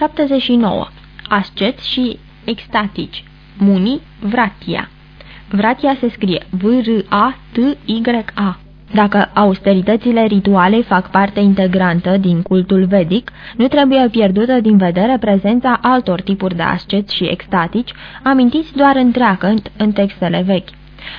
79. Asceți și extatici. Muni, vratia. Vratia se scrie V-R-A-T-Y-A. Dacă austeritățile rituale fac parte integrantă din cultul vedic, nu trebuie pierdută din vedere prezența altor tipuri de asceți și extatici, amintiți doar întreagăt în textele vechi.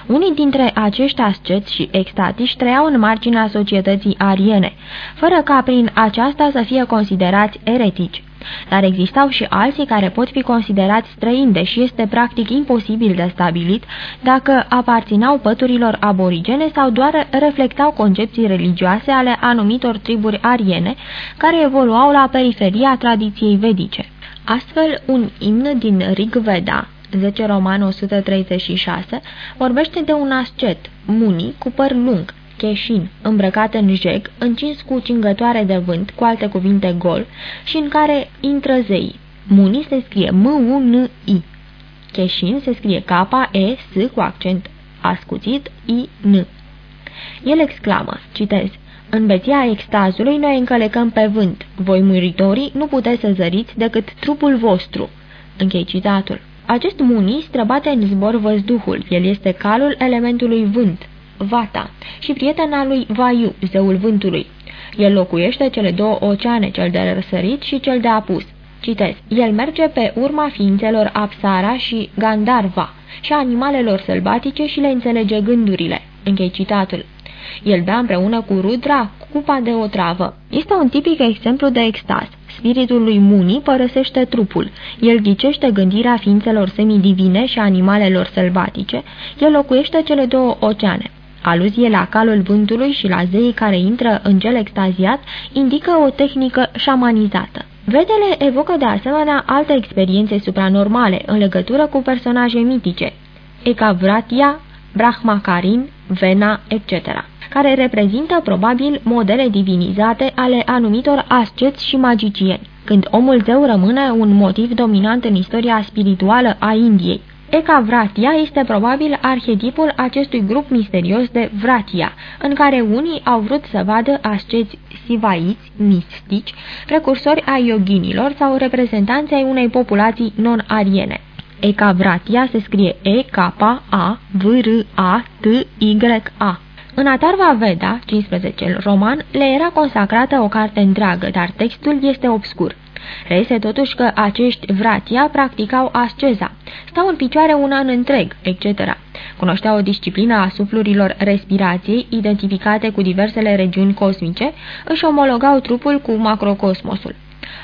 Unii dintre acești asceți și extatici trăiau în marginea societății ariene, fără ca prin aceasta să fie considerați eretici. Dar existau și alții care pot fi considerați străini, deși este practic imposibil de stabilit dacă aparținau păturilor aborigene sau doar reflectau concepții religioase ale anumitor triburi ariene care evoluau la periferia tradiției vedice. Astfel, un imn din Rig Veda, 10 Roman 136, vorbește de un ascet, muni, cu păr lung, cheșin, îmbrăcat în jeg, încins cu cingătoare de vânt, cu alte cuvinte gol, și în care intră zei. Muni se scrie M-U-N-I. Cheșin se scrie K-E-S cu accent ascuțit I-N. El exclamă, citez, În beția extazului noi încălecăm pe vânt. Voi muritorii nu puteți să zăriți decât trupul vostru. Închei citatul. Acest muni străbate în zbor văzduhul. El este calul elementului vânt, Vata, și prietena lui Vaiu, zeul vântului. El locuiește cele două oceane, cel de răsărit și cel de apus. Citez. El merge pe urma ființelor Apsara și Gandarva și animalelor sălbatice și le înțelege gândurile. Închei citatul. El bea împreună cu Rudra cupa de o travă. Este un tipic exemplu de extaz. Spiritul lui Muni părăsește trupul. El ghicește gândirea ființelor semidivine și animalelor sălbatice. El locuiește cele două oceane. Aluzie la calul vântului și la zeii care intră în cel extaziat indică o tehnică șamanizată. Vedele evocă de asemenea alte experiențe supranormale în legătură cu personaje mitice, Ekavratia, Brahmakarin, Vena, etc., care reprezintă probabil modele divinizate ale anumitor asceți și magicieni, când omul zeu rămâne un motiv dominant în istoria spirituală a Indiei. Eka Vratia este probabil arhetipul acestui grup misterios de Vratia, în care unii au vrut să vadă asceți sivaiți, mistici, precursori ai yoginilor sau reprezentanți ai unei populații non-ariene. Eka Vratia se scrie E-K-A-V-R-A-T-Y-A. În Atarva Veda, 15 roman, le era consacrată o carte întreagă, dar textul este obscur. Reiese totuși că acești vratia practicau asceza, stau în picioare un an întreg, etc. Cunoșteau o disciplină a suflurilor respirației, identificate cu diversele regiuni cosmice, își omologau trupul cu macrocosmosul.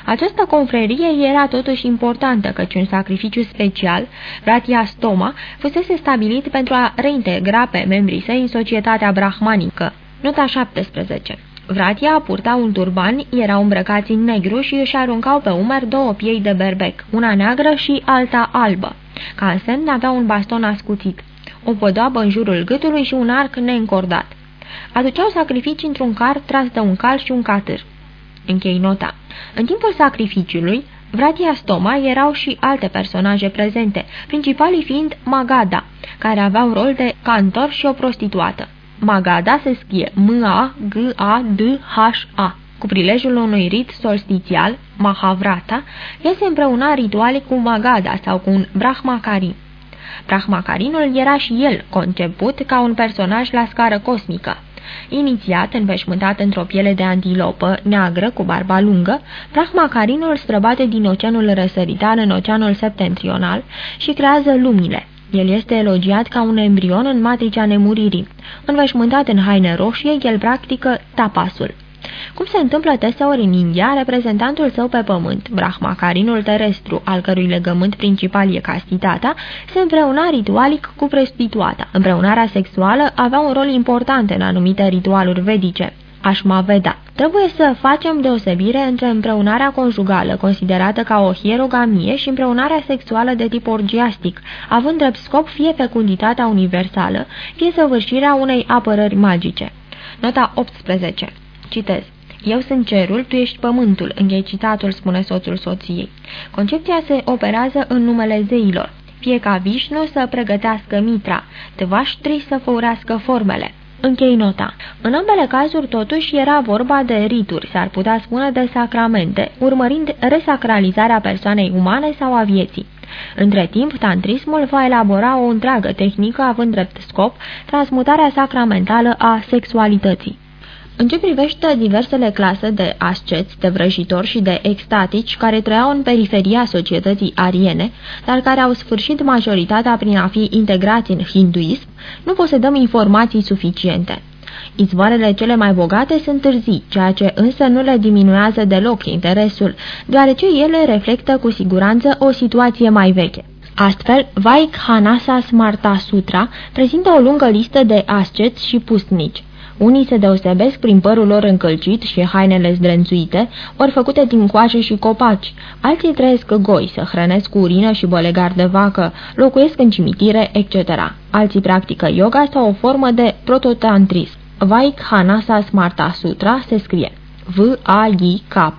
Această confrerie era totuși importantă, căci un sacrificiu special, Vratia Stoma, fusese stabilit pentru a reintegra pe membrii săi în societatea brahmanică. Nota 17 Vratia purta un turban, erau îmbrăcați în negru și își aruncau pe umeri două piei de berbec, una neagră și alta albă. Ca în semn avea un baston ascuțit, o podoabă în jurul gâtului și un arc neîncordat. Aduceau sacrificii într-un car tras de un cal și un catâr. Închei nota. În timpul sacrificiului, Vratia Stoma erau și alte personaje prezente, principalii fiind Magada, care aveau rol de cantor și o prostituată. Magada se scrie M-A-G-A-D-H-A. Cu prilejul unui rit solstițial, Mahavrata, iese împreuna rituale cu Magada sau cu un Brahmakarin. Brahmakarinul era și el conceput ca un personaj la scară cosmică. Inițiat, înveșmântat într-o piele de antilopă neagră cu barba lungă, Brahmakarinul străbate din oceanul răsăritan în oceanul septentrional și creează lumile. El este elogiat ca un embrion în matricea nemuririi. Înveșmântat în haine roșie, el practică tapasul. Cum se întâmplă deseori în India, reprezentantul său pe pământ, Brahma, carinul terestru, al cărui legământ principal e castitatea, se împreuna ritualic cu prostituata. Împreunarea sexuală avea un rol important în anumite ritualuri vedice. Ashmaveda. Trebuie să facem deosebire între împreunarea conjugală, considerată ca o hierogamie, și împreunarea sexuală de tip orgiastic, având drept scop fie fecunditatea universală, fie săvârșirea unei apărări magice. Nota 18. Citez. Eu sunt cerul, tu ești pământul, închei citatul, spune soțul soției. Concepția se operează în numele zeilor. Fie ca Vișnu să pregătească mitra, Tvaștri să făurească formele. Închei nota. În ambele cazuri, totuși, era vorba de rituri, s-ar putea spune de sacramente, urmărind resacralizarea persoanei umane sau a vieții. Între timp, tantrismul va elabora o întreagă tehnică având drept scop transmutarea sacramentală a sexualității. În ce privește diversele clase de asceți, de vrăjitori și de extatici care trăiau în periferia societății ariene, dar care au sfârșit majoritatea prin a fi integrați în hinduism, nu posedăm informații suficiente. Izvoarele cele mai bogate sunt târzii, ceea ce însă nu le diminuează deloc interesul, deoarece ele reflectă cu siguranță o situație mai veche. Astfel, Vaikhanasa Smarta Sutra prezintă o lungă listă de asceți și pustnici. Unii se deosebesc prin părul lor încălcit și hainele zdrențuite, ori făcute din coașe și copaci. Alții trăiesc goi, se hrănesc cu urină și bolegar de vacă, locuiesc în cimitire, etc. Alții practică yoga sau o formă de prototantrism. Vaikhanasa Smarta Sutra se scrie V-A-I-K-H-A-N-A-S-A-S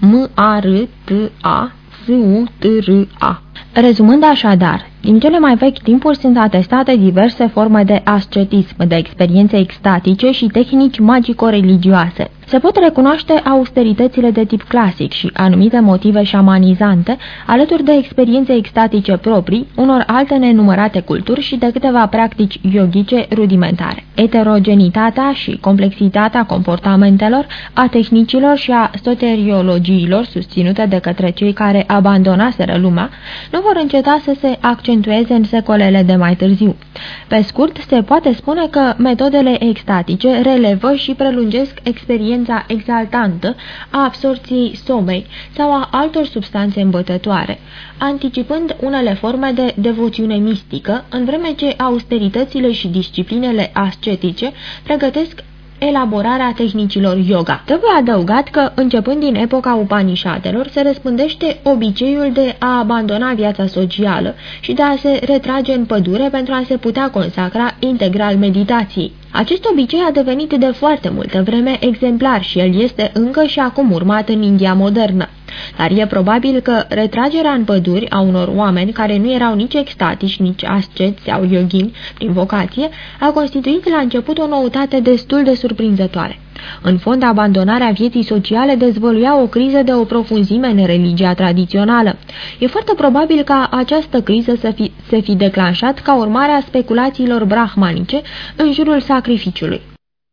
M-A-R-T-A S-U-T-R-A Rezumând așadar, din cele mai vechi timpuri sunt atestate diverse forme de ascetism, de experiențe extatice și tehnici magico-religioase. Se pot recunoaște austeritățile de tip clasic și anumite motive șamanizante, alături de experiențe extatice proprii, unor alte nenumărate culturi și de câteva practici yogice rudimentare. Eterogenitatea și complexitatea comportamentelor, a tehnicilor și a soteriologiilor susținute de către cei care abandonaseră lumea, nu vor înceta să se accentueze în secolele de mai târziu. Pe scurt, se poate spune că metodele extatice relevă și prelungesc experiența experiența exaltantă a absorției somei sau a altor substanțe îmbătătoare, anticipând unele forme de devoțiune mistică, în vreme ce austeritățile și disciplinele ascetice pregătesc elaborarea tehnicilor yoga. Trebuie adăugat că, începând din epoca Upanishadelor, se răspândește obiceiul de a abandona viața socială și de a se retrage în pădure pentru a se putea consacra integral meditației. Acest obicei a devenit de foarte multă vreme exemplar și el este încă și acum urmat în India modernă. Dar e probabil că retragerea în păduri a unor oameni care nu erau nici extatici, nici asceți sau yogini prin vocație a constituit la început o noutate destul de surprinzătoare. În fond, abandonarea vieții sociale dezvăluia o criză de o profunzime în religia tradițională. E foarte probabil ca această criză să fi, să fi declanșat ca urmare a speculațiilor brahmanice în jurul sacrificiului.